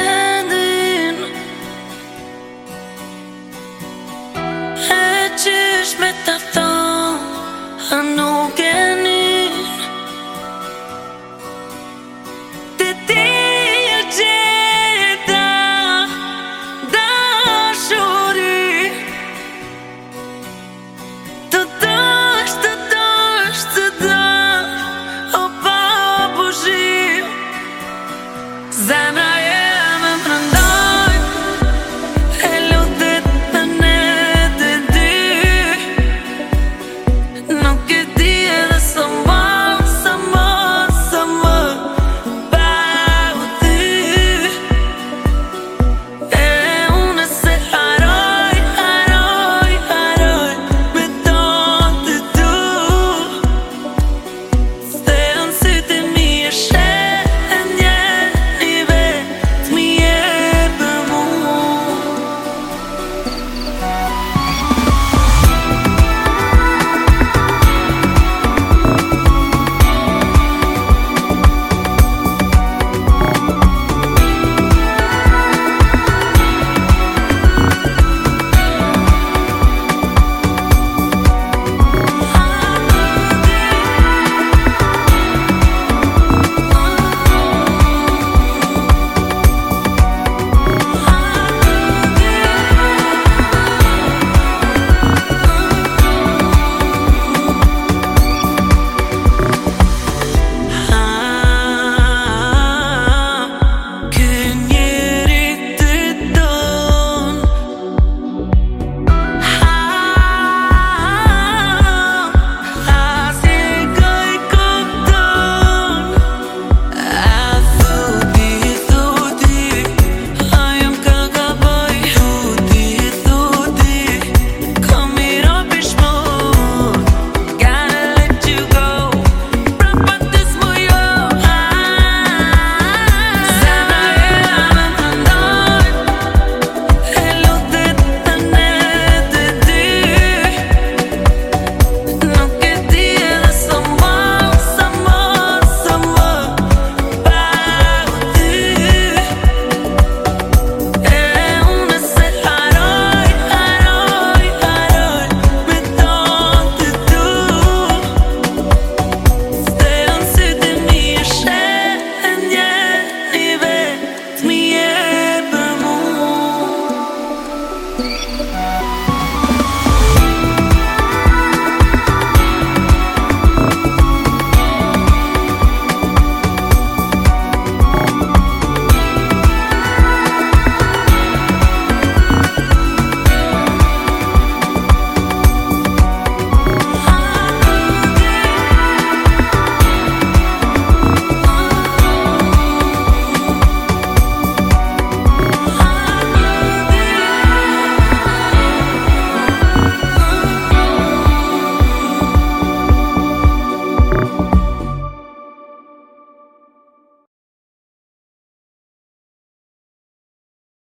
and Música